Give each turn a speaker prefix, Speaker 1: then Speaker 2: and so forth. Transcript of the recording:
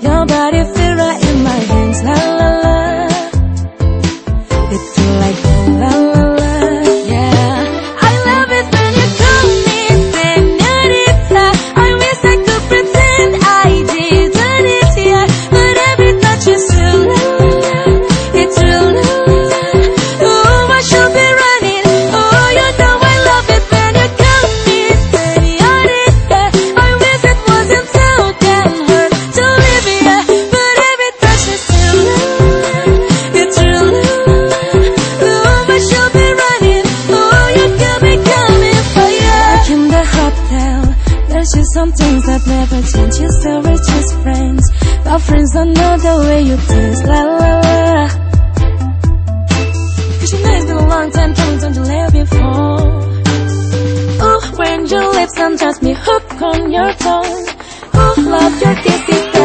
Speaker 1: Your body to some things that never change. You still rich as friends, but friends don't know the way you taste, La la la. Cause you know it's been a long time coming, don't you let before. Ooh, when your lips don't trust me, hooked on your tongue. Ooh, love your kisses.